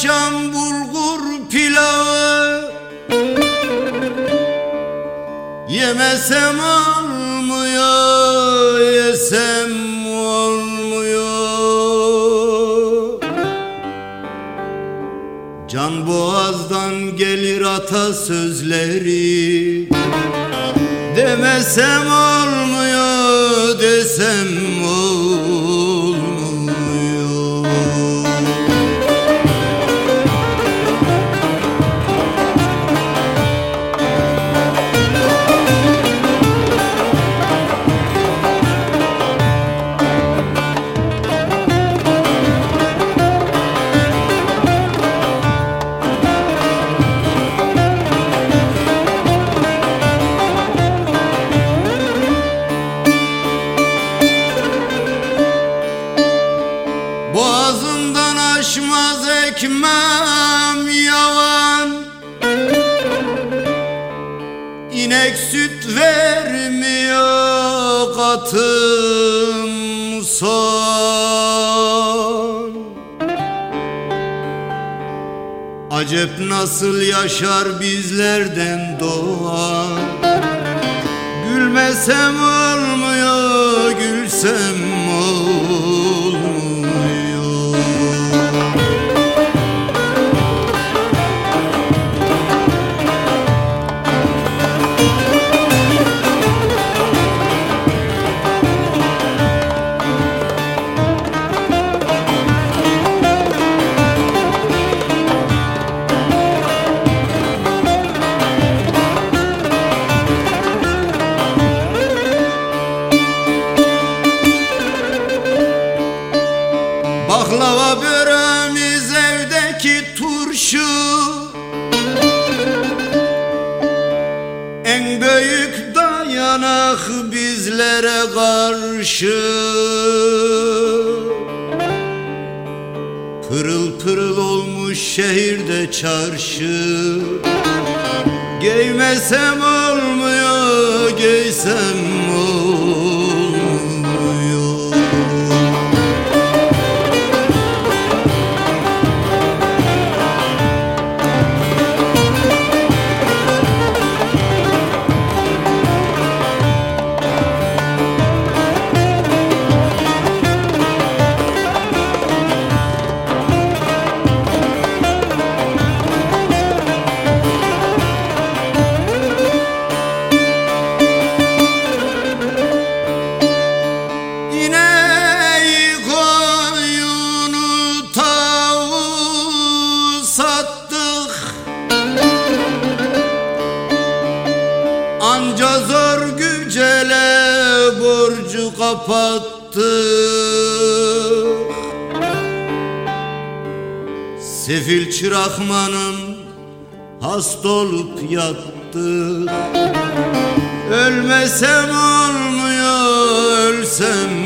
akşam bulgur pilavı. Yemesem olmuyor, yesem olmuyor. Can boğazdan gelir atasözleri Demesem olmuyor, desem aşmaz ekmem yavan İnek süt vermiyor katım son. Acep nasıl yaşar bizlerden doğan? Gülmesem olmuyor, gülsem Baklava böreğimiz evdeki turşu. En büyük dayanak bizlere karşı. Pırıl pırıl olmuş şehirde çarşı. Giymesem olmuyor, giysem borcu kapattık Sefil çırakmanın hasta olup yattık Ölmesem olmuyor, ölsem